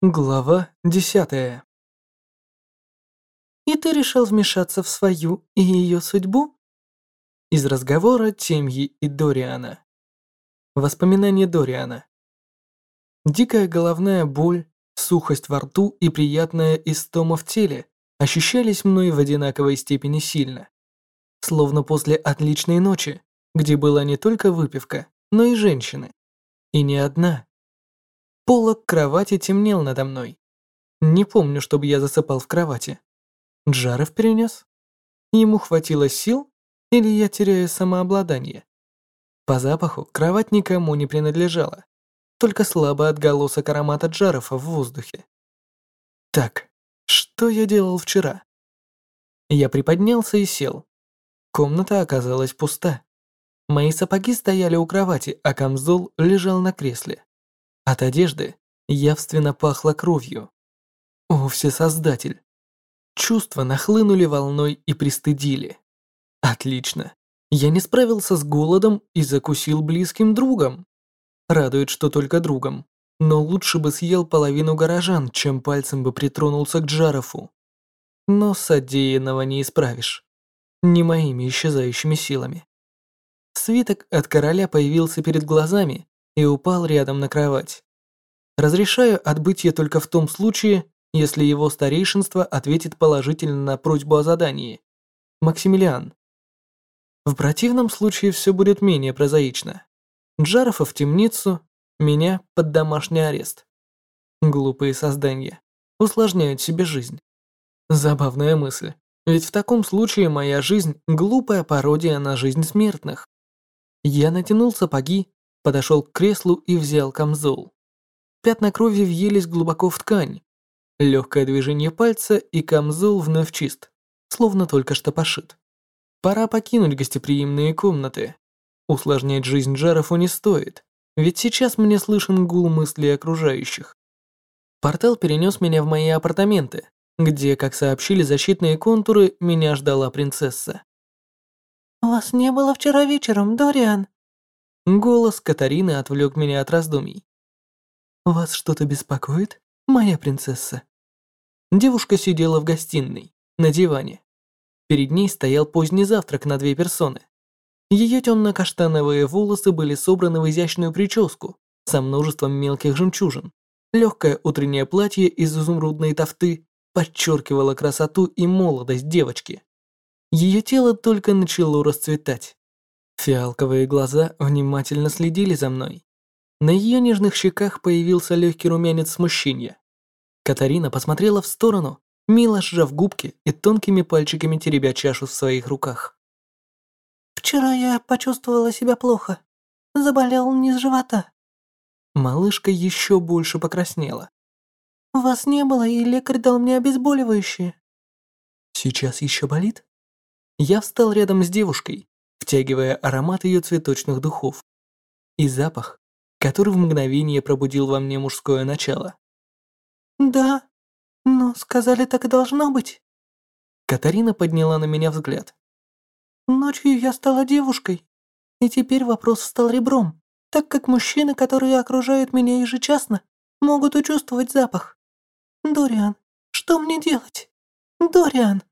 Глава десятая. «И ты решил вмешаться в свою и ее судьбу?» Из разговора Темьи и Дориана. Воспоминания Дориана. Дикая головная боль, сухость во рту и приятная истома в теле ощущались мной в одинаковой степени сильно. Словно после отличной ночи, где была не только выпивка, но и женщины. И не одна. Полок кровати темнел надо мной. Не помню, чтобы я засыпал в кровати. Джаров перенес? Ему хватило сил? Или я теряю самообладание? По запаху кровать никому не принадлежала. Только слабый отголосок аромата Джарова в воздухе. Так, что я делал вчера? Я приподнялся и сел. Комната оказалась пуста. Мои сапоги стояли у кровати, а камзол лежал на кресле. От одежды явственно пахло кровью. О, всесоздатель! Чувства нахлынули волной и пристыдили. Отлично. Я не справился с голодом и закусил близким другом. Радует, что только другом. Но лучше бы съел половину горожан, чем пальцем бы притронулся к Джарофу. Но содеянного не исправишь. Не моими исчезающими силами. Свиток от короля появился перед глазами, и упал рядом на кровать. Разрешаю отбытие только в том случае, если его старейшинство ответит положительно на просьбу о задании. Максимилиан. В противном случае все будет менее прозаично. Джарова в темницу, меня под домашний арест. Глупые создания. Усложняют себе жизнь. Забавная мысль. Ведь в таком случае моя жизнь – глупая пародия на жизнь смертных. Я натянул сапоги, подошел к креслу и взял камзол. Пятна крови въелись глубоко в ткань. Легкое движение пальца, и камзол вновь чист, словно только что пошит. Пора покинуть гостеприимные комнаты. Усложнять жизнь Джарову не стоит, ведь сейчас мне слышен гул мыслей окружающих. Портал перенес меня в мои апартаменты, где, как сообщили защитные контуры, меня ждала принцесса. «Вас не было вчера вечером, Дориан», Голос Катарины отвлек меня от раздумий. «Вас что-то беспокоит, моя принцесса?» Девушка сидела в гостиной, на диване. Перед ней стоял поздний завтрак на две персоны. Ее темно-каштановые волосы были собраны в изящную прическу со множеством мелких жемчужин. Легкое утреннее платье из изумрудной тофты подчеркивало красоту и молодость девочки. Ее тело только начало расцветать. Фиалковые глаза внимательно следили за мной. На ее нежных щеках появился легкий румянец смущения. Катарина посмотрела в сторону, мило сжав губки и тонкими пальчиками теребя чашу в своих руках. «Вчера я почувствовала себя плохо. Заболел низ живота». Малышка еще больше покраснела. «Вас не было, и лекарь дал мне обезболивающее». «Сейчас еще болит?» Я встал рядом с девушкой, втягивая аромат ее цветочных духов. И запах, который в мгновение пробудил во мне мужское начало. «Да, но сказали, так и должно быть». Катарина подняла на меня взгляд. «Ночью я стала девушкой, и теперь вопрос встал ребром, так как мужчины, которые окружают меня ежечасно, могут учувствовать запах. Дориан, что мне делать? Дориан!»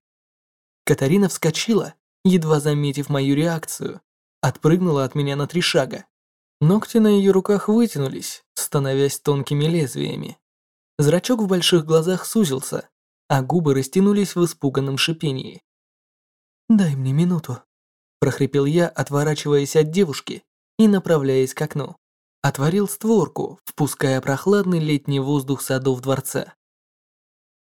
Катарина вскочила едва заметив мою реакцию, отпрыгнула от меня на три шага. Ногти на ее руках вытянулись, становясь тонкими лезвиями. Зрачок в больших глазах сузился, а губы растянулись в испуганном шипении. «Дай мне минуту», – прохрипел я, отворачиваясь от девушки и направляясь к окну. Отворил створку, впуская прохладный летний воздух садов дворца.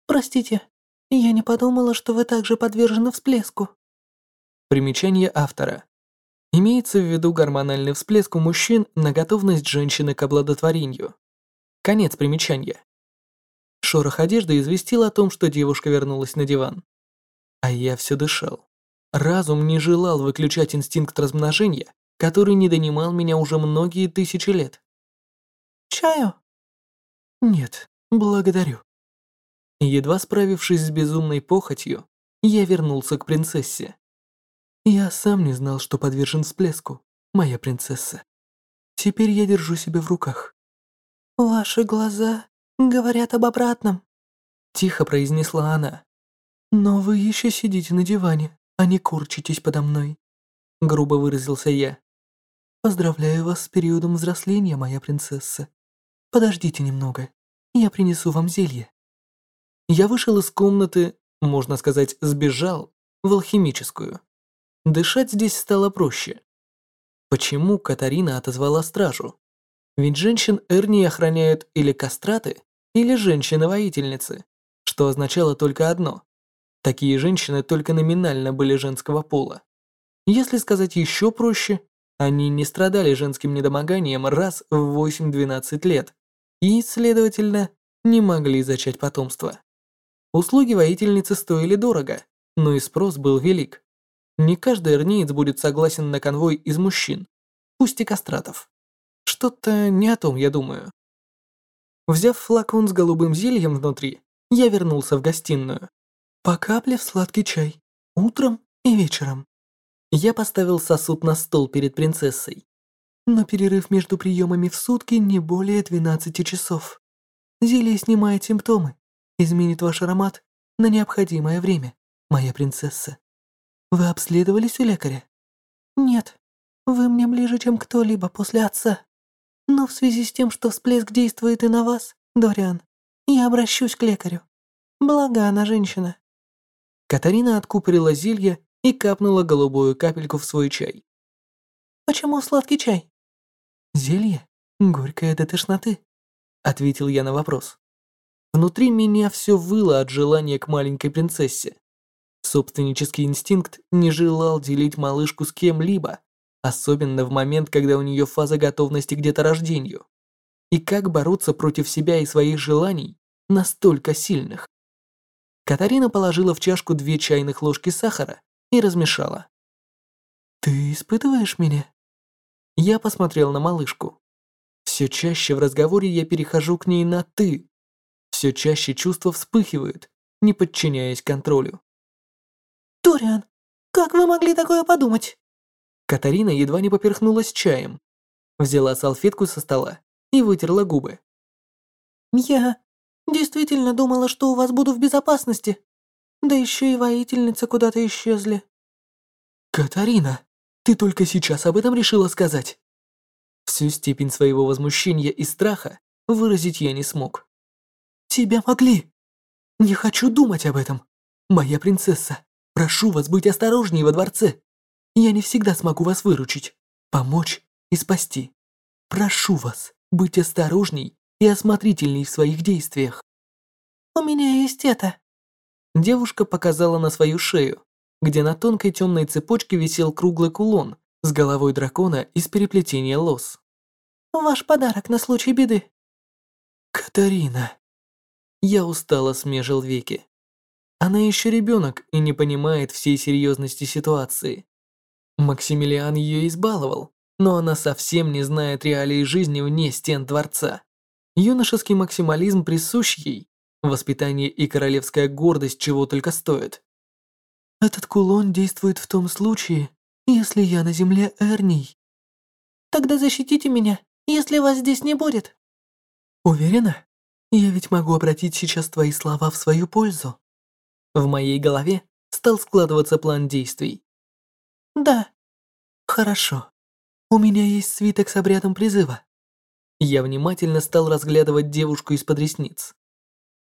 «Простите, я не подумала, что вы также подвержены всплеску», Примечание автора. Имеется в виду гормональный всплеск у мужчин на готовность женщины к обладотворению. Конец примечания. Шорох одежды известил о том, что девушка вернулась на диван. А я все дышал. Разум не желал выключать инстинкт размножения, который не донимал меня уже многие тысячи лет. «Чаю?» «Нет, благодарю». Едва справившись с безумной похотью, я вернулся к принцессе. Я сам не знал, что подвержен всплеску, моя принцесса. Теперь я держу себя в руках. Ваши глаза говорят об обратном», — тихо произнесла она. «Но вы еще сидите на диване, а не курчитесь подо мной», — грубо выразился я. «Поздравляю вас с периодом взросления, моя принцесса. Подождите немного, я принесу вам зелье». Я вышел из комнаты, можно сказать, сбежал в алхимическую. Дышать здесь стало проще. Почему Катарина отозвала стражу? Ведь женщин Эрни охраняют или кастраты, или женщины-воительницы, что означало только одно. Такие женщины только номинально были женского пола. Если сказать еще проще, они не страдали женским недомоганием раз в 8-12 лет и, следовательно, не могли зачать потомство. Услуги воительницы стоили дорого, но и спрос был велик. Не каждый эрниец будет согласен на конвой из мужчин, пусть и кастратов. Что-то не о том, я думаю. Взяв флакон с голубым зельем внутри, я вернулся в гостиную. По капле в сладкий чай, утром и вечером. Я поставил сосуд на стол перед принцессой. Но перерыв между приемами в сутки не более 12 часов. Зелье снимает симптомы, изменит ваш аромат на необходимое время, моя принцесса. Вы обследовались у лекаря? Нет, вы мне ближе, чем кто-либо после отца. Но в связи с тем, что всплеск действует и на вас, Дориан, я обращусь к лекарю. Благо она женщина. Катарина откупорила зелье и капнула голубую капельку в свой чай. «Почему сладкий чай?» «Зелье горькое до тошноты», — ответил я на вопрос. Внутри меня все выло от желания к маленькой принцессе. Собственнический инстинкт не желал делить малышку с кем-либо, особенно в момент, когда у нее фаза готовности к деторождению. И как бороться против себя и своих желаний, настолько сильных? Катарина положила в чашку две чайных ложки сахара и размешала. «Ты испытываешь меня?» Я посмотрел на малышку. Все чаще в разговоре я перехожу к ней на «ты». Все чаще чувства вспыхивают, не подчиняясь контролю. «Ториан, как вы могли такое подумать?» Катарина едва не поперхнулась чаем. Взяла салфетку со стола и вытерла губы. «Я действительно думала, что у вас буду в безопасности. Да еще и воительницы куда-то исчезли». «Катарина, ты только сейчас об этом решила сказать?» Всю степень своего возмущения и страха выразить я не смог. «Тебя могли! Не хочу думать об этом! Моя принцесса, прошу вас быть осторожнее во дворце!» Я не всегда смогу вас выручить, помочь и спасти. Прошу вас, быть осторожней и осмотрительней в своих действиях. У меня есть это. Девушка показала на свою шею, где на тонкой темной цепочке висел круглый кулон с головой дракона из переплетения лос. Ваш подарок на случай беды. Катарина. Я устало смежил веки. Она еще ребенок и не понимает всей серьезности ситуации. Максимилиан ее избаловал, но она совсем не знает реалии жизни вне стен дворца. Юношеский максимализм присущ ей, воспитание и королевская гордость чего только стоят. Этот кулон действует в том случае, если я на земле Эрний. Тогда защитите меня, если вас здесь не будет. Уверена? Я ведь могу обратить сейчас твои слова в свою пользу. В моей голове стал складываться план действий. Да. Хорошо. У меня есть свиток с обрядом призыва. Я внимательно стал разглядывать девушку из-под ресниц.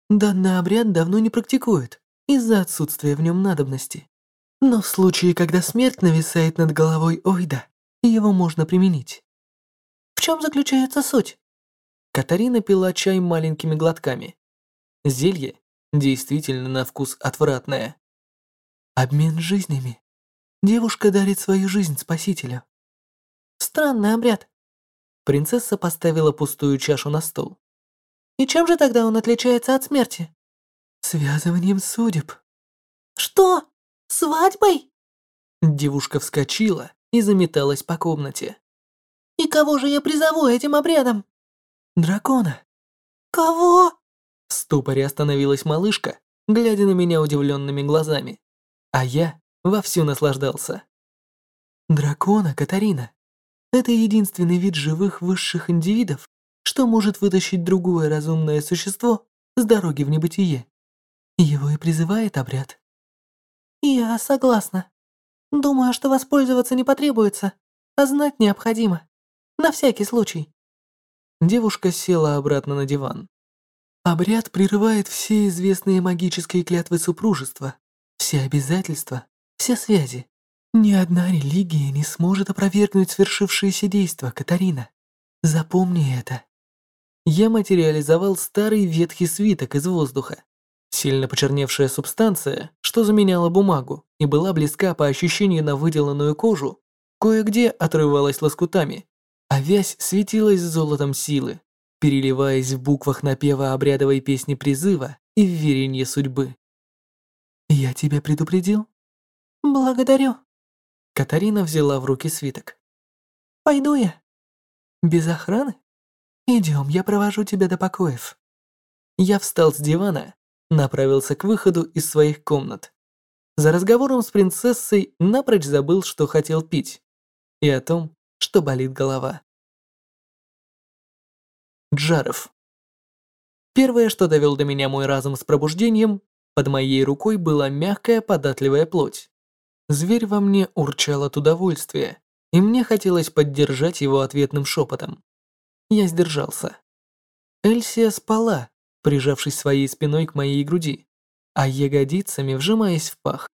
Данный обряд давно не практикуют из-за отсутствия в нем надобности. Но в случае, когда смерть нависает над головой Ойда, его можно применить. В чем заключается суть? Катарина пила чай маленькими глотками. Зелье действительно на вкус отвратное. Обмен жизнями. Девушка дарит свою жизнь спасителю. Странный обряд. Принцесса поставила пустую чашу на стол. И чем же тогда он отличается от смерти? Связыванием судеб. Что? Свадьбой? Девушка вскочила и заметалась по комнате. И кого же я призову этим обрядом? Дракона. Кого? В ступоре остановилась малышка, глядя на меня удивленными глазами. А я вовсю наслаждался. Дракона, Катарина. Это единственный вид живых высших индивидов, что может вытащить другое разумное существо с дороги в небытие. Его и призывает обряд. Я согласна. Думаю, что воспользоваться не потребуется, а знать необходимо. На всякий случай. Девушка села обратно на диван. Обряд прерывает все известные магические клятвы супружества, все обязательства, все связи. Ни одна религия не сможет опровергнуть свершившиеся действия, Катарина. Запомни это. Я материализовал старый ветхий свиток из воздуха. Сильно почерневшая субстанция, что заменяла бумагу и была близка по ощущению на выделанную кожу, кое-где отрывалась лоскутами, а вязь светилась золотом силы, переливаясь в буквах напева обрядовой песни призыва и в веренье судьбы. «Я тебя предупредил?» «Благодарю». Катарина взяла в руки свиток. «Пойду я». «Без охраны? Идем, я провожу тебя до покоев». Я встал с дивана, направился к выходу из своих комнат. За разговором с принцессой напрочь забыл, что хотел пить, и о том, что болит голова. Джаров. Первое, что довел до меня мой разум с пробуждением, под моей рукой была мягкая податливая плоть. Зверь во мне урчал от удовольствия, и мне хотелось поддержать его ответным шепотом. Я сдержался. Эльсия спала, прижавшись своей спиной к моей груди, а ягодицами вжимаясь в пах.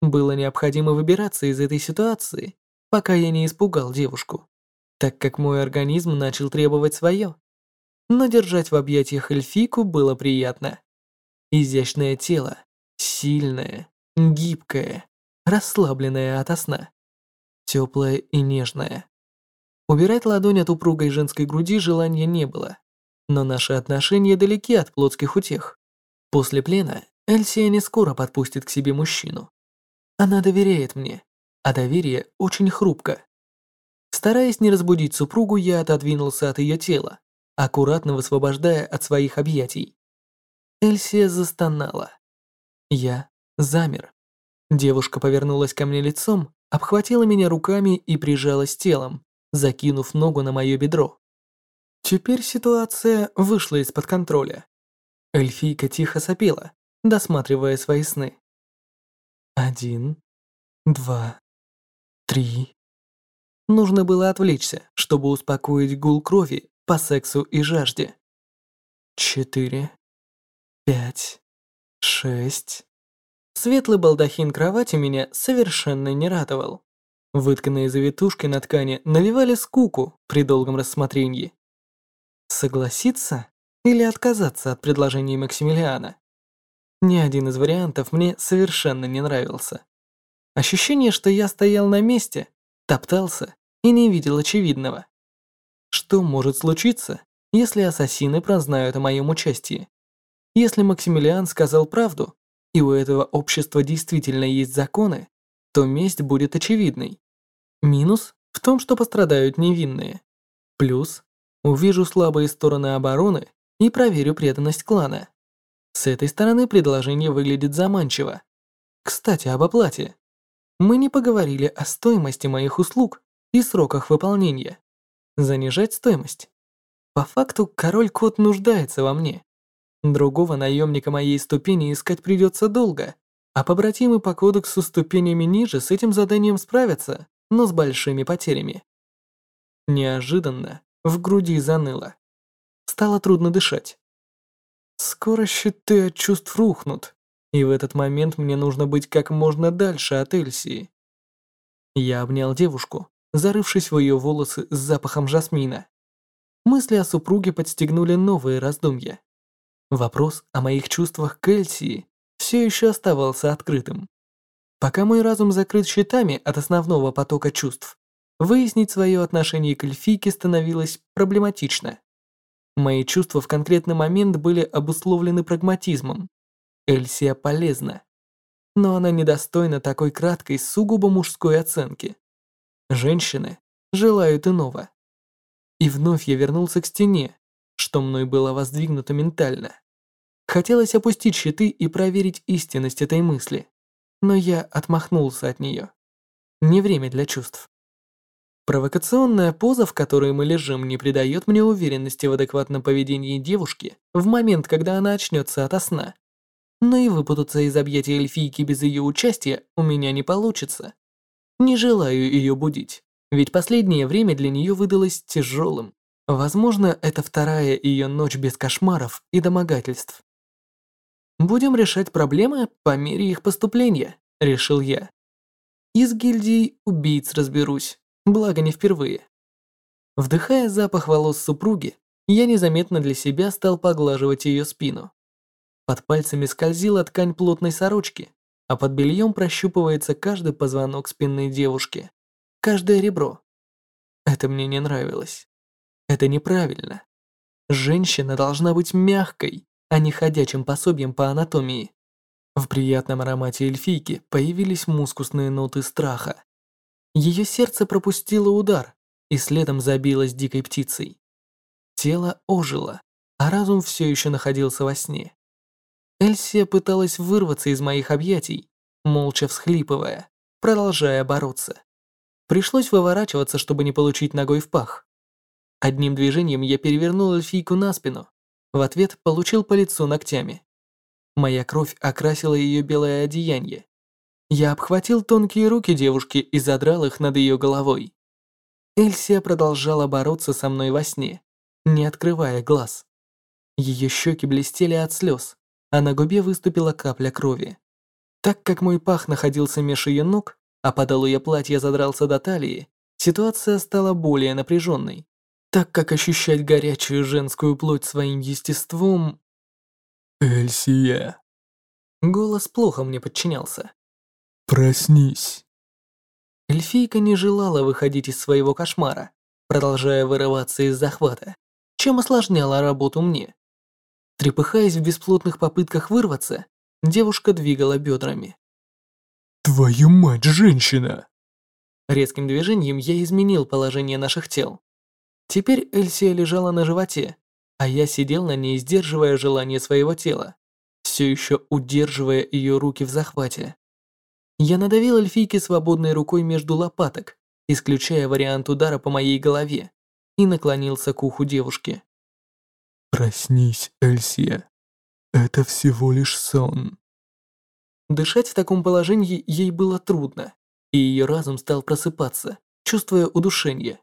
Было необходимо выбираться из этой ситуации, пока я не испугал девушку, так как мой организм начал требовать свое но держать в объятиях эльфийку было приятно. Изящное тело, сильное, гибкое, расслабленное ото сна, теплое и нежное. Убирать ладонь от упругой женской груди желания не было, но наши отношения далеки от плотских утех. После плена Эльсия не скоро подпустит к себе мужчину. Она доверяет мне, а доверие очень хрупко. Стараясь не разбудить супругу, я отодвинулся от ее тела, аккуратно высвобождая от своих объятий. Эльсия застонала. Я замер. Девушка повернулась ко мне лицом, обхватила меня руками и прижалась телом, закинув ногу на мое бедро. Теперь ситуация вышла из-под контроля. Эльфийка тихо сопела, досматривая свои сны. Один, два, три. Нужно было отвлечься, чтобы успокоить гул крови по сексу и жажде. Четыре, пять, шесть. Светлый балдахин кровати меня совершенно не радовал. Вытканные завитушки на ткани навевали скуку при долгом рассмотрении. Согласиться или отказаться от предложения Максимилиана? Ни один из вариантов мне совершенно не нравился. Ощущение, что я стоял на месте, топтался и не видел очевидного. Что может случиться, если ассасины прознают о моем участии? Если Максимилиан сказал правду, и у этого общества действительно есть законы, то месть будет очевидной. Минус в том, что пострадают невинные. Плюс увижу слабые стороны обороны и проверю преданность клана. С этой стороны предложение выглядит заманчиво. Кстати, об оплате. Мы не поговорили о стоимости моих услуг и сроках выполнения занижать стоимость. По факту король-кот нуждается во мне. Другого наемника моей ступени искать придется долго, а побратимы по кодексу ступенями ниже с этим заданием справятся, но с большими потерями. Неожиданно в груди заныло. Стало трудно дышать. Скоро щиты от чувств рухнут, и в этот момент мне нужно быть как можно дальше от Эльсии. Я обнял девушку, зарывшись в ее волосы с запахом жасмина. Мысли о супруге подстегнули новые раздумья. Вопрос о моих чувствах к Эльсии все еще оставался открытым. Пока мой разум закрыт щитами от основного потока чувств, выяснить свое отношение к эльфийке становилось проблематично. Мои чувства в конкретный момент были обусловлены прагматизмом. Эльсия полезна. Но она недостойна такой краткой, сугубо мужской оценки. Женщины желают иного. И вновь я вернулся к стене, что мной было воздвигнуто ментально. Хотелось опустить щиты и проверить истинность этой мысли, но я отмахнулся от нее. Не время для чувств. Провокационная поза, в которой мы лежим, не придает мне уверенности в адекватном поведении девушки в момент, когда она очнется ото сна. Но и выпутаться из объятий эльфийки без ее участия у меня не получится. Не желаю ее будить, ведь последнее время для нее выдалось тяжелым. Возможно, это вторая ее ночь без кошмаров и домогательств. Будем решать проблемы по мере их поступления, решил я. Из гильдии убийц разберусь, благо не впервые. Вдыхая запах волос супруги, я незаметно для себя стал поглаживать ее спину. Под пальцами скользила ткань плотной сорочки, а под бельем прощупывается каждый позвонок спинной девушки, каждое ребро. Это мне не нравилось. Это неправильно. Женщина должна быть мягкой, а не ходячим пособием по анатомии. В приятном аромате эльфийки появились мускусные ноты страха. Ее сердце пропустило удар и следом забилось дикой птицей. Тело ожило, а разум все еще находился во сне. Эльсия пыталась вырваться из моих объятий, молча всхлипывая, продолжая бороться. Пришлось выворачиваться, чтобы не получить ногой в пах. Одним движением я перевернул эльфийку на спину. В ответ получил по лицу ногтями. Моя кровь окрасила ее белое одеяние. Я обхватил тонкие руки девушки и задрал их над ее головой. Эльсия продолжала бороться со мной во сне, не открывая глаз. Ее щеки блестели от слез, а на губе выступила капля крови. Так как мой пах находился меж ее ног, а подол ее платья задрался до талии, ситуация стала более напряженной так как ощущать горячую женскую плоть своим естеством... Эльсия. Голос плохо мне подчинялся. Проснись. Эльфийка не желала выходить из своего кошмара, продолжая вырываться из захвата, чем осложняла работу мне. Трепыхаясь в бесплотных попытках вырваться, девушка двигала бедрами. «Твою мать, женщина!» Резким движением я изменил положение наших тел. Теперь Эльсия лежала на животе, а я сидел на ней, сдерживая желание своего тела, все еще удерживая ее руки в захвате. Я надавил эльфийке свободной рукой между лопаток, исключая вариант удара по моей голове, и наклонился к уху девушки. «Проснись, Эльсия. Это всего лишь сон». Дышать в таком положении ей было трудно, и ее разум стал просыпаться, чувствуя удушение.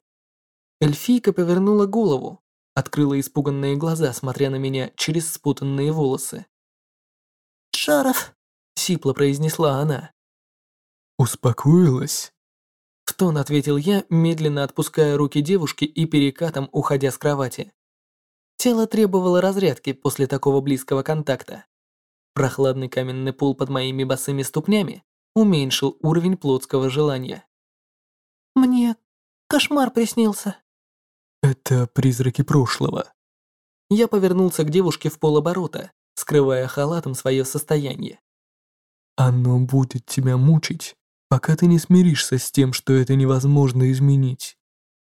Эльфийка повернула голову, открыла испуганные глаза, смотря на меня через спутанные волосы. «Шаров!» — сипло произнесла она. «Успокоилась?» В тон ответил я, медленно отпуская руки девушки и перекатом уходя с кровати. Тело требовало разрядки после такого близкого контакта. Прохладный каменный пол под моими босыми ступнями уменьшил уровень плотского желания. «Мне кошмар приснился», это призраки прошлого. Я повернулся к девушке в полоборота, скрывая халатом свое состояние. Оно будет тебя мучить, пока ты не смиришься с тем, что это невозможно изменить.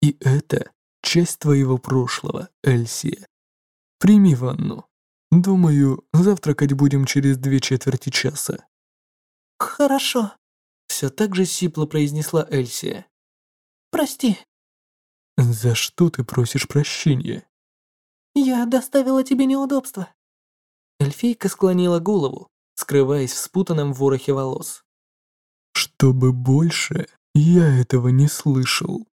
И это часть твоего прошлого, Эльсия. Прими ванну. Думаю, завтракать будем через две четверти часа. Хорошо. Все так же сипло произнесла Эльсия. Прости. «За что ты просишь прощения?» «Я доставила тебе неудобства». Эльфийка склонила голову, скрываясь в спутанном ворохе волос. «Чтобы больше я этого не слышал».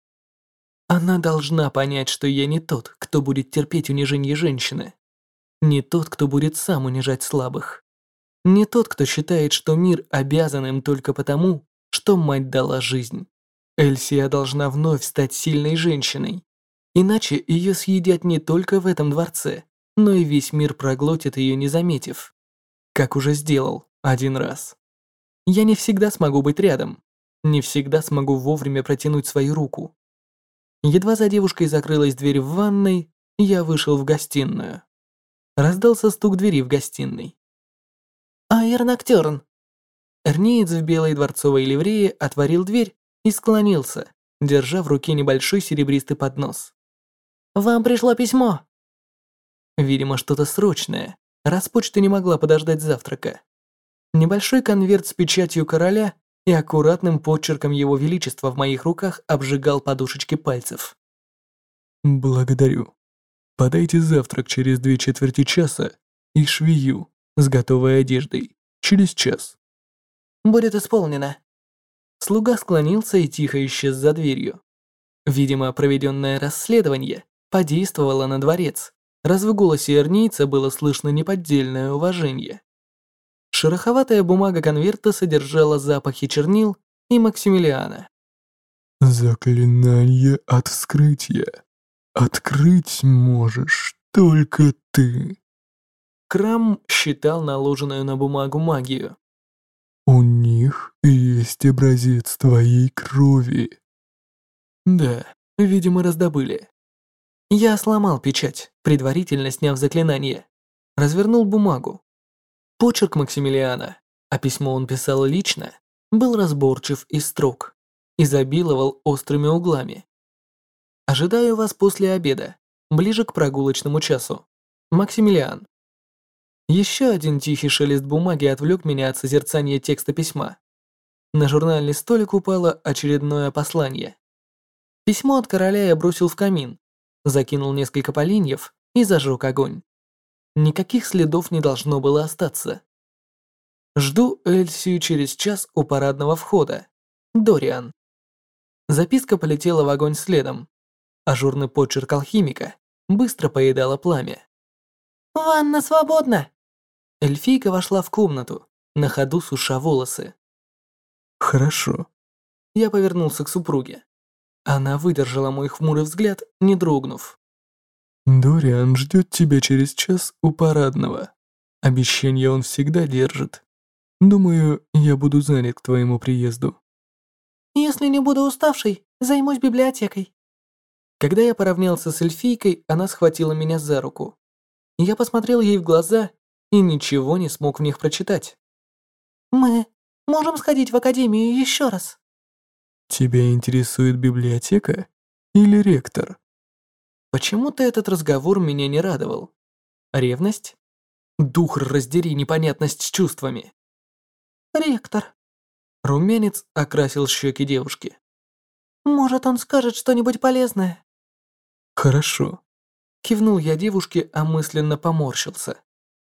Она должна понять, что я не тот, кто будет терпеть унижение женщины. Не тот, кто будет сам унижать слабых. Не тот, кто считает, что мир обязан им только потому, что мать дала жизнь. Эльсия должна вновь стать сильной женщиной. Иначе ее съедят не только в этом дворце, но и весь мир проглотит ее, не заметив. Как уже сделал один раз. Я не всегда смогу быть рядом. Не всегда смогу вовремя протянуть свою руку. Едва за девушкой закрылась дверь в ванной, я вышел в гостиную. Раздался стук двери в гостиной. «Айр Ноктёрн!» Эрнеец в белой дворцовой ливрее отворил дверь и склонился, держа в руке небольшой серебристый поднос. «Вам пришло письмо!» Видимо, что-то срочное, раз почта не могла подождать завтрака. Небольшой конверт с печатью короля и аккуратным подчерком его величества в моих руках обжигал подушечки пальцев. Благодарю. Подайте завтрак через две четверти часа и швею с готовой одеждой через час. Будет исполнено. Слуга склонился и тихо исчез за дверью. Видимо, проведенное расследование подействовало на дворец, раз в голосе эрнийца было слышно неподдельное уважение. Шероховатая бумага конверта содержала запахи чернил и Максимилиана. Заклинание от вскрытия. Открыть можешь только ты. Крам считал наложенную на бумагу магию. У них есть образец твоей крови. Да, видимо, раздобыли. Я сломал печать, предварительно сняв заклинание. Развернул бумагу. Почерк Максимилиана, а письмо он писал лично, был разборчив и строг, изобиловал острыми углами. Ожидаю вас после обеда, ближе к прогулочному часу. Максимилиан. Еще один тихий шелест бумаги отвлек меня от созерцания текста письма. На журнальный столик упало очередное послание. Письмо от короля я бросил в камин, закинул несколько поленьев и зажег огонь. Никаких следов не должно было остаться. Жду Эльсию через час у парадного входа. Дориан. Записка полетела в огонь следом. Ажурный почерк алхимика быстро поедала пламя. «Ванна свободна!» Эльфийка вошла в комнату, на ходу суша волосы. Хорошо. Я повернулся к супруге. Она выдержала мой хмурый взгляд, не дрогнув. Дориан ждет тебя через час у парадного. Обещание он всегда держит. Думаю, я буду занят к твоему приезду. Если не буду уставшей, займусь библиотекой. Когда я поравнялся с эльфийкой, она схватила меня за руку. Я посмотрел ей в глаза и ничего не смог в них прочитать. Мы можем сходить в академию еще раз. Тебя интересует библиотека или ректор? Почему-то этот разговор меня не радовал. Ревность? Дух раздери непонятность с чувствами. Ректор. Румянец окрасил щеки девушки. Может, он скажет что-нибудь полезное? Хорошо. Кивнул я девушке, а мысленно поморщился.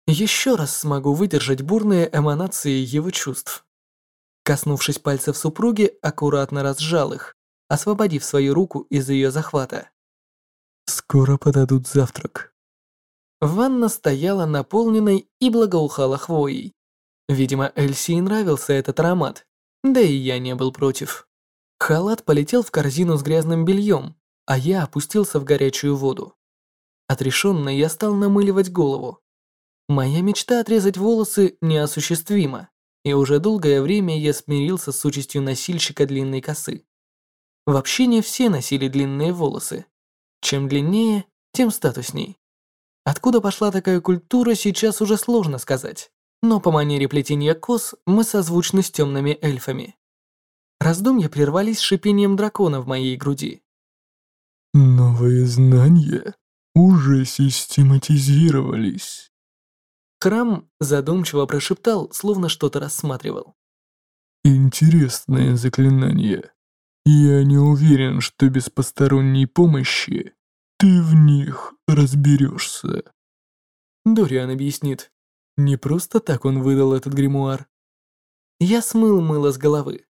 Еще раз смогу выдержать бурные эманации его чувств. Коснувшись пальцев супруги, аккуратно разжал их, освободив свою руку из ее захвата. «Скоро подадут завтрак». Ванна стояла наполненной и благоухала хвоей. Видимо, Эльси нравился этот аромат, да и я не был против. Халат полетел в корзину с грязным бельем, а я опустился в горячую воду. Отрешенно я стал намыливать голову. Моя мечта отрезать волосы неосуществима и уже долгое время я смирился с участью носильщика длинной косы. В общине все носили длинные волосы. Чем длиннее, тем статусней. Откуда пошла такая культура, сейчас уже сложно сказать. Но по манере плетения кос мы созвучны с темными эльфами. Раздумья прервались шипением дракона в моей груди. «Новые знания уже систематизировались». Храм задумчиво прошептал, словно что-то рассматривал. Интересное заклинание. Я не уверен, что без посторонней помощи ты в них разберешься. Дориан объяснит. Не просто так он выдал этот гримуар. Я смыл мыло с головы.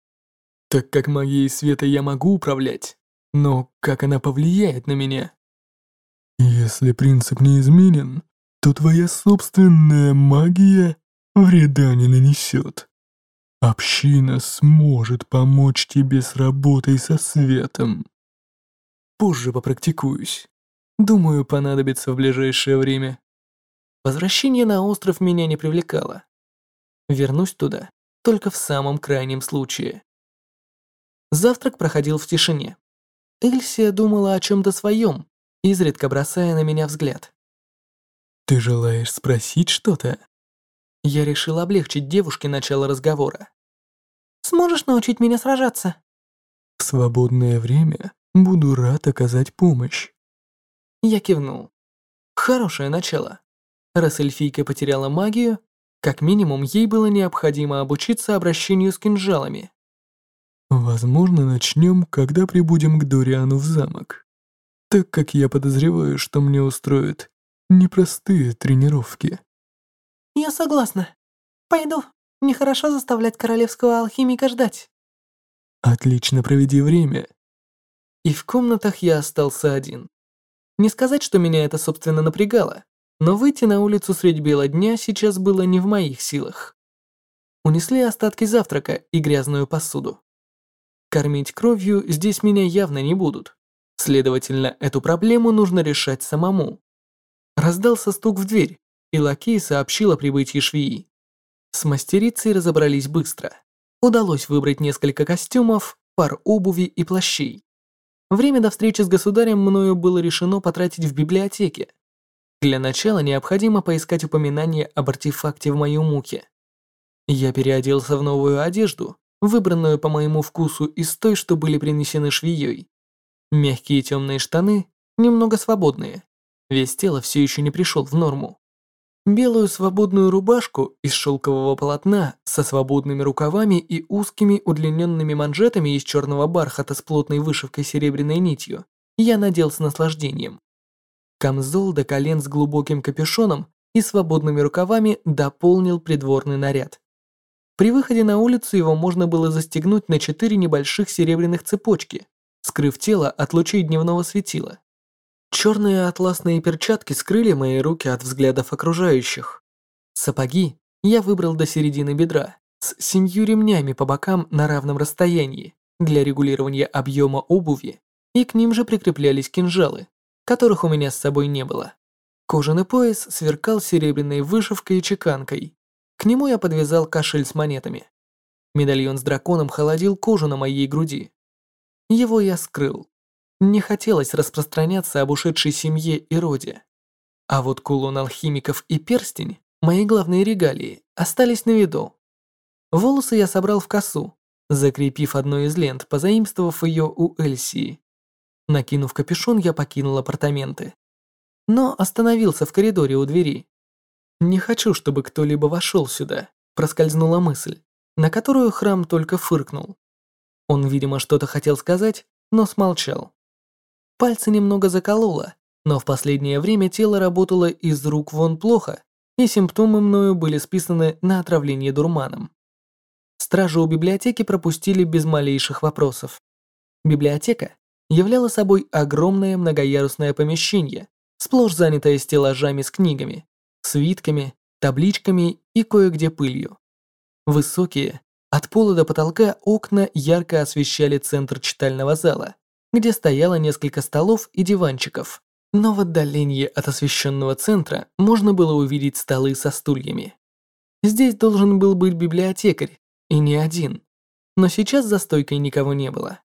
Так как магией света я могу управлять, но как она повлияет на меня? Если принцип не изменен, то твоя собственная магия вреда не нанесет. Община сможет помочь тебе с работой со светом. Позже попрактикуюсь. Думаю, понадобится в ближайшее время. Возвращение на остров меня не привлекало. Вернусь туда только в самом крайнем случае. Завтрак проходил в тишине. Эльсия думала о чем-то своем, изредка бросая на меня взгляд. Ты желаешь спросить что-то? Я решил облегчить девушке начало разговора. Сможешь научить меня сражаться? В свободное время буду рад оказать помощь. Я кивнул. Хорошее начало. Раз эльфийка потеряла магию, как минимум ей было необходимо обучиться обращению с кинжалами. Возможно, начнем, когда прибудем к Дориану в замок. Так как я подозреваю, что мне устроят непростые тренировки. Я согласна. Пойду. Нехорошо заставлять королевского алхимика ждать. Отлично проведи время. И в комнатах я остался один. Не сказать, что меня это собственно напрягало, но выйти на улицу средь бела дня сейчас было не в моих силах. Унесли остатки завтрака и грязную посуду. Кормить кровью здесь меня явно не будут. Следовательно, эту проблему нужно решать самому. Раздался стук в дверь, и лакей сообщил о прибытии швеи. С мастерицей разобрались быстро. Удалось выбрать несколько костюмов, пар обуви и плащей. Время до встречи с государем мною было решено потратить в библиотеке. Для начала необходимо поискать упоминание об артефакте в моем муке. Я переоделся в новую одежду, выбранную по моему вкусу из той, что были принесены швеей. Мягкие темные штаны, немного свободные. Весь тело все еще не пришел в норму. Белую свободную рубашку из шелкового полотна со свободными рукавами и узкими удлиненными манжетами из черного бархата с плотной вышивкой серебряной нитью я надел с наслаждением. Камзол до колен с глубоким капюшоном и свободными рукавами дополнил придворный наряд. При выходе на улицу его можно было застегнуть на четыре небольших серебряных цепочки, скрыв тело от лучей дневного светила. Черные атласные перчатки скрыли мои руки от взглядов окружающих. Сапоги я выбрал до середины бедра, с семью ремнями по бокам на равном расстоянии для регулирования объема обуви, и к ним же прикреплялись кинжалы, которых у меня с собой не было. Кожаный пояс сверкал серебряной вышивкой и чеканкой. К нему я подвязал кошель с монетами. Медальон с драконом холодил кожу на моей груди. Его я скрыл. Не хотелось распространяться об ушедшей семье и роде. А вот кулон алхимиков и перстень, мои главные регалии, остались на виду. Волосы я собрал в косу, закрепив одну из лент, позаимствовав ее у Эльсии. Накинув капюшон, я покинул апартаменты. Но остановился в коридоре у двери. Не хочу, чтобы кто-либо вошел сюда, проскользнула мысль, на которую храм только фыркнул. Он, видимо, что-то хотел сказать, но смолчал. Пальцы немного закололо, но в последнее время тело работало из рук вон плохо, и симптомы мною были списаны на отравление дурманом. Стражи у библиотеки пропустили без малейших вопросов. Библиотека являла собой огромное многоярусное помещение, сплошь занятое стеллажами с книгами, свитками, табличками и кое-где пылью. Высокие, от пола до потолка окна ярко освещали центр читального зала, где стояло несколько столов и диванчиков. Но в отдалении от освещенного центра можно было увидеть столы со стульями. Здесь должен был быть библиотекарь, и не один. Но сейчас за стойкой никого не было.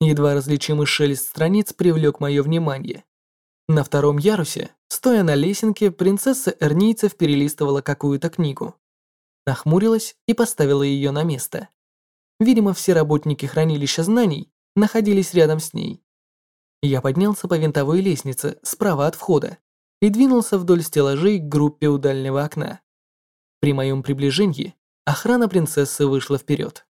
Едва различимый шелест страниц привлек мое внимание. На втором ярусе, стоя на лесенке, принцесса Эрнийцев перелистывала какую-то книгу. Нахмурилась и поставила ее на место. Видимо, все работники хранилища знаний находились рядом с ней. Я поднялся по винтовой лестнице справа от входа и двинулся вдоль стеллажей к группе у дальнего окна. При моем приближении охрана принцессы вышла вперед.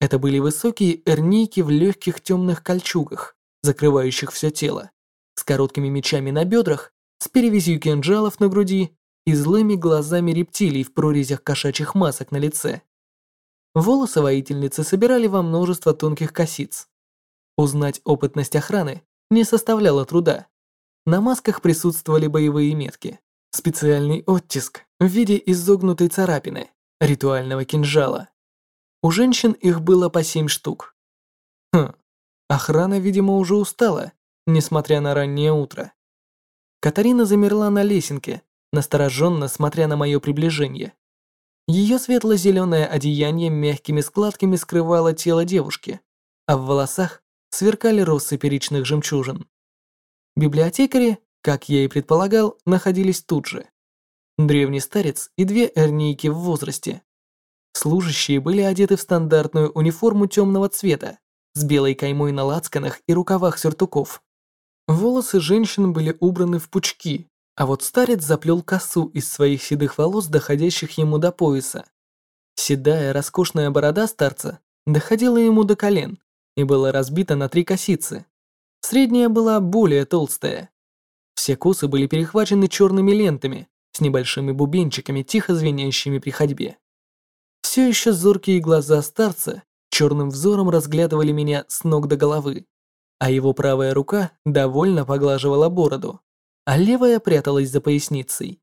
Это были высокие эрнейки в легких темных кольчугах, закрывающих все тело, с короткими мечами на бедрах, с перевязью кинжалов на груди и злыми глазами рептилий в прорезях кошачьих масок на лице. Волосы воительницы собирали во множество тонких косиц. Узнать опытность охраны не составляло труда. На масках присутствовали боевые метки, специальный оттиск в виде изогнутой царапины, ритуального кинжала. У женщин их было по семь штук. Хм, охрана, видимо, уже устала, несмотря на раннее утро. Катарина замерла на лесенке, настороженно смотря на мое приближение. Ее светло-зеленое одеяние мягкими складками скрывало тело девушки, а в волосах сверкали росы перечных жемчужин. Библиотекари, как я и предполагал, находились тут же. Древний старец и две эрнейки в возрасте. Служащие были одеты в стандартную униформу темного цвета, с белой каймой на лацканах и рукавах сюртуков. Волосы женщин были убраны в пучки, а вот старец заплел косу из своих седых волос, доходящих ему до пояса. Седая, роскошная борода старца доходила ему до колен и была разбита на три косицы. Средняя была более толстая. Все косы были перехвачены черными лентами с небольшими бубенчиками, тихо звенящими при ходьбе. Все еще зоркие глаза старца черным взором разглядывали меня с ног до головы, а его правая рука довольно поглаживала бороду, а левая пряталась за поясницей.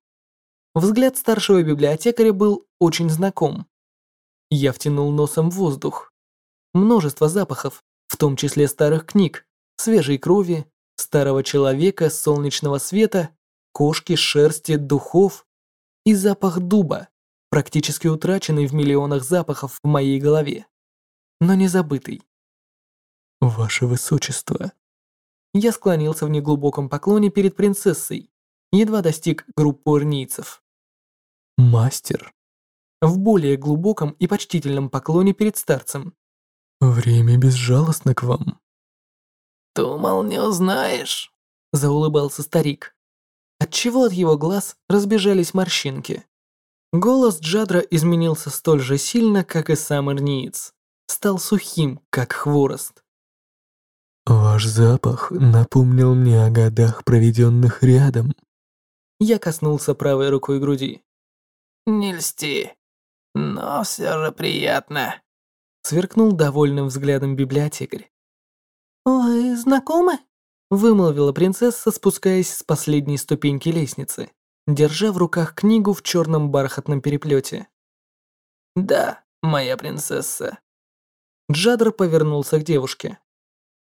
Взгляд старшего библиотекаря был очень знаком. Я втянул носом воздух. Множество запахов, в том числе старых книг, свежей крови, старого человека, солнечного света, кошки, шерсти, духов и запах дуба, практически утраченный в миллионах запахов в моей голове, но не забытый. «Ваше Высочество». Я склонился в неглубоком поклоне перед принцессой, едва достиг группы урнийцев. «Мастер». В более глубоком и почтительном поклоне перед старцем. «Время безжалостно к вам». «Думал, не узнаешь», — заулыбался старик. Отчего от его глаз разбежались морщинки. Голос Джадра изменился столь же сильно, как и сам Ирниец. Стал сухим, как хворост. «Ваш запах напомнил мне о годах, проведенных рядом». Я коснулся правой рукой груди. «Не льсти, но все же приятно», — сверкнул довольным взглядом библиотекарь. «Вы знакомы?» — вымолвила принцесса, спускаясь с последней ступеньки лестницы, держа в руках книгу в черном бархатном переплете. «Да, моя принцесса». Джадр повернулся к девушке.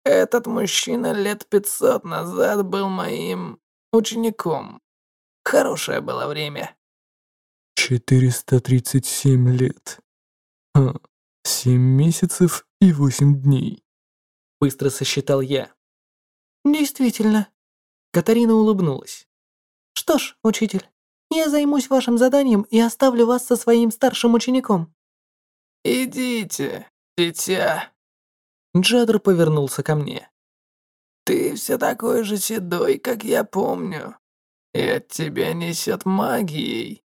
Этот мужчина лет пятьсот назад был моим учеником. Хорошее было время. 437 лет. А, 7 месяцев и 8 дней. Быстро сосчитал я. Действительно. Катарина улыбнулась. Что ж, учитель, я займусь вашим заданием и оставлю вас со своим старшим учеником. Идите, дитя. Джадр повернулся ко мне. «Ты все такой же седой, как я помню, и от тебя несет магией.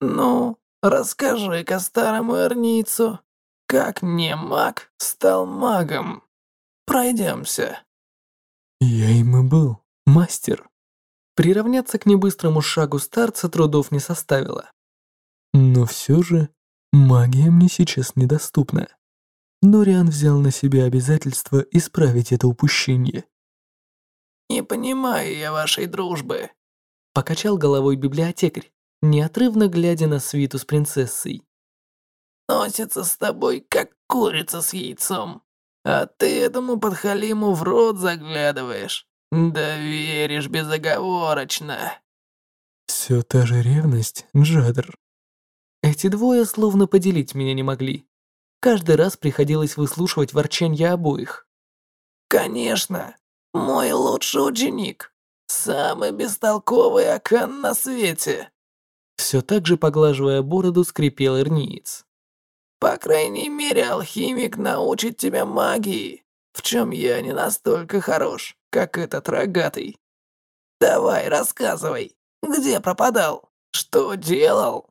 Ну, расскажи-ка старому эрницу, как не маг стал магом. Пройдемся». «Я им и был, мастер». Приравняться к небыстрому шагу старца трудов не составило. Но все же магия мне сейчас недоступна. Нориан взял на себя обязательство исправить это упущение. «Не понимаю я вашей дружбы», — покачал головой библиотекарь, неотрывно глядя на свиту с принцессой. «Носится с тобой, как курица с яйцом, а ты этому подхалиму в рот заглядываешь, да веришь безоговорочно». «Все та же ревность, Джадр». Эти двое словно поделить меня не могли. Каждый раз приходилось выслушивать ворчанье обоих. «Конечно, мой лучший ученик. Самый бестолковый Акан на свете». Все так же поглаживая бороду, скрипел Ирниец. «По крайней мере, алхимик научит тебя магии, в чем я не настолько хорош, как этот рогатый. Давай, рассказывай, где пропадал, что делал?»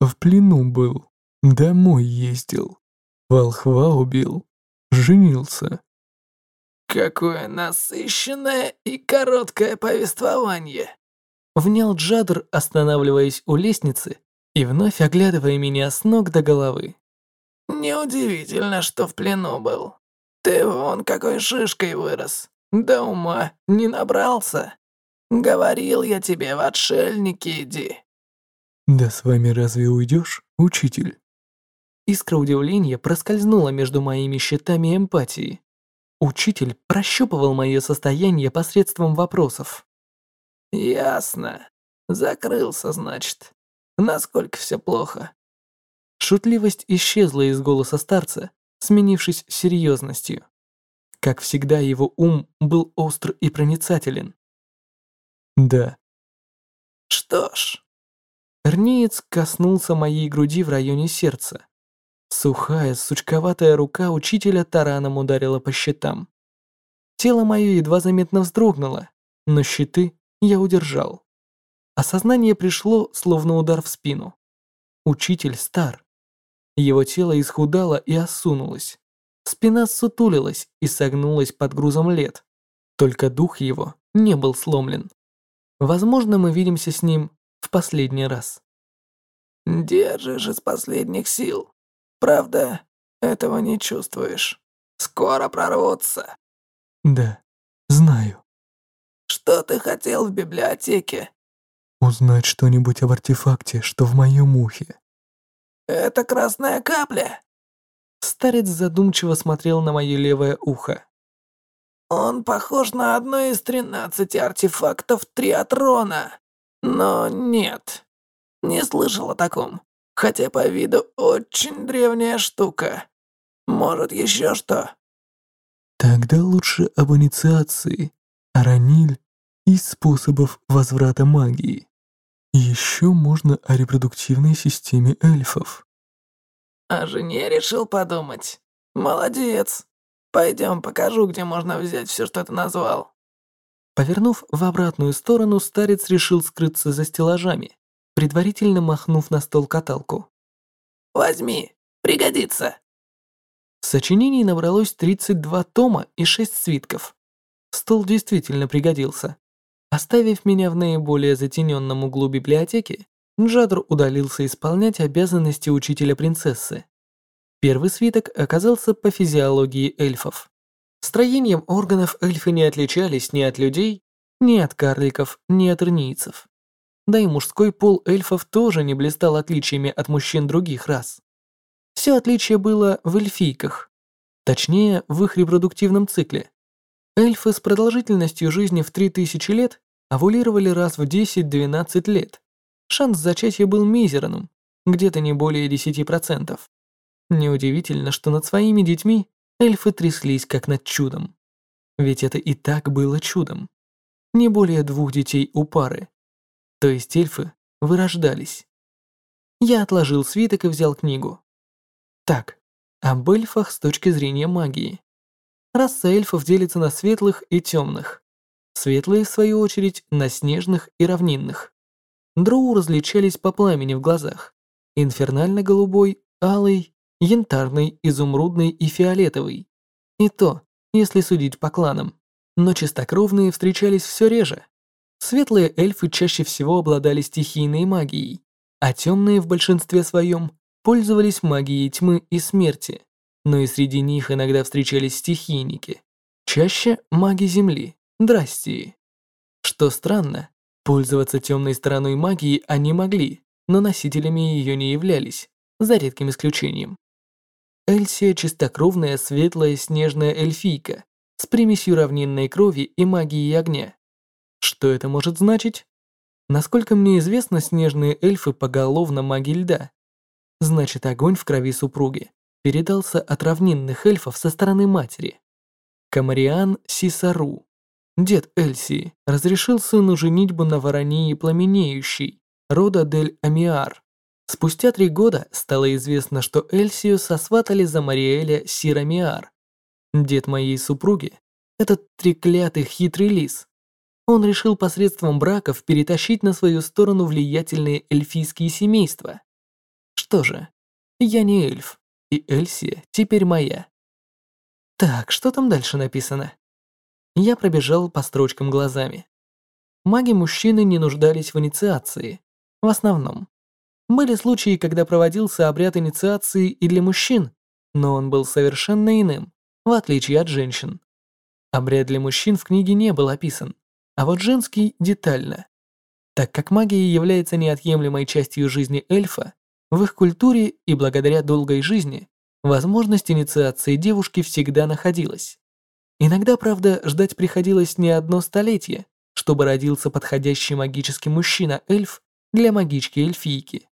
«В плену был, домой ездил. Волхва убил. Женился. Какое насыщенное и короткое повествование. Внял Джадр, останавливаясь у лестницы и вновь оглядывая меня с ног до головы. Неудивительно, что в плену был. Ты вон какой шишкой вырос. До ума не набрался. Говорил я тебе, в отшельники иди. Да с вами разве уйдешь, учитель? Искра удивления проскользнула между моими щитами эмпатии. Учитель прощупывал мое состояние посредством вопросов. «Ясно. Закрылся, значит. Насколько все плохо?» Шутливость исчезла из голоса старца, сменившись серьезностью. Как всегда, его ум был остр и проницателен. «Да». «Что ж». Эрниец коснулся моей груди в районе сердца. Сухая, сучковатая рука учителя тараном ударила по щитам. Тело мое едва заметно вздрогнуло, но щиты я удержал. Осознание пришло, словно удар в спину. Учитель стар. Его тело исхудало и осунулось. Спина сутулилась и согнулась под грузом лет. Только дух его не был сломлен. Возможно, мы видимся с ним в последний раз. Держишь из последних сил. Правда, этого не чувствуешь. Скоро прорвутся. Да, знаю. Что ты хотел в библиотеке? Узнать что-нибудь об артефакте, что в моем ухе. Это красная капля. Старец задумчиво смотрел на мое левое ухо. Он похож на одно из тринадцати артефактов Триатрона. Но нет, не слышал о таком. Хотя по виду очень древняя штука. Может, еще что? Тогда лучше об инициации, Араниль и способов возврата магии. Еще можно о репродуктивной системе эльфов. О жене решил подумать. Молодец. Пойдем, покажу, где можно взять все, что ты назвал. Повернув в обратную сторону, старец решил скрыться за стеллажами, предварительно махнув на стол каталку. «Возьми, пригодится». Сочинений набралось 32 тома и 6 свитков. Стол действительно пригодился. Оставив меня в наиболее затененном углу библиотеки, Джадр удалился исполнять обязанности учителя принцессы. Первый свиток оказался по физиологии эльфов. Строением органов эльфы не отличались ни от людей, ни от карликов, ни от ирнийцев. Да и мужской пол эльфов тоже не блистал отличиями от мужчин других рас. Все отличие было в эльфийках, точнее, в их репродуктивном цикле. Эльфы с продолжительностью жизни в 3000 лет овулировали раз в 10-12 лет. Шанс зачатия был мизерным, где-то не более 10%. Неудивительно, что над своими детьми эльфы тряслись как над чудом. Ведь это и так было чудом. Не более двух детей у пары. То есть эльфы вырождались. Я отложил свиток и взял книгу. Так, об эльфах с точки зрения магии. Раса эльфов делится на светлых и темных. Светлые, в свою очередь, на снежных и равнинных. Дроу различались по пламени в глазах. Инфернально-голубой, алый янтарный, изумрудный и фиолетовый. И то, если судить по кланам. Но чистокровные встречались все реже. Светлые эльфы чаще всего обладали стихийной магией, а темные в большинстве своем пользовались магией тьмы и смерти. Но и среди них иногда встречались стихийники. Чаще маги Земли, драстии. Что странно, пользоваться темной стороной магии они могли, но носителями ее не являлись, за редким исключением. Эльсия – чистокровная светлая снежная эльфийка с примесью равнинной крови и магии огня. Что это может значить? Насколько мне известно, снежные эльфы поголовно маги льда. Значит, огонь в крови супруги передался от равнинных эльфов со стороны матери. Камариан Сисару, дед Эльсии, разрешил сыну женитьбу на Воронии Пламенеющей, рода Дель Амиар, Спустя три года стало известно, что Эльсию сосватали за Мариэля Сирамиар. Дед моей супруги, этот треклятый хитрый лис. Он решил посредством браков перетащить на свою сторону влиятельные эльфийские семейства. Что же, я не эльф, и Эльсия теперь моя. Так, что там дальше написано? Я пробежал по строчкам глазами. Маги-мужчины не нуждались в инициации. В основном. Были случаи, когда проводился обряд инициации и для мужчин, но он был совершенно иным, в отличие от женщин. Обряд для мужчин в книге не был описан, а вот женский детально. Так как магия является неотъемлемой частью жизни эльфа, в их культуре и благодаря долгой жизни возможность инициации девушки всегда находилась. Иногда, правда, ждать приходилось не одно столетие, чтобы родился подходящий магический мужчина-эльф для магички-эльфийки.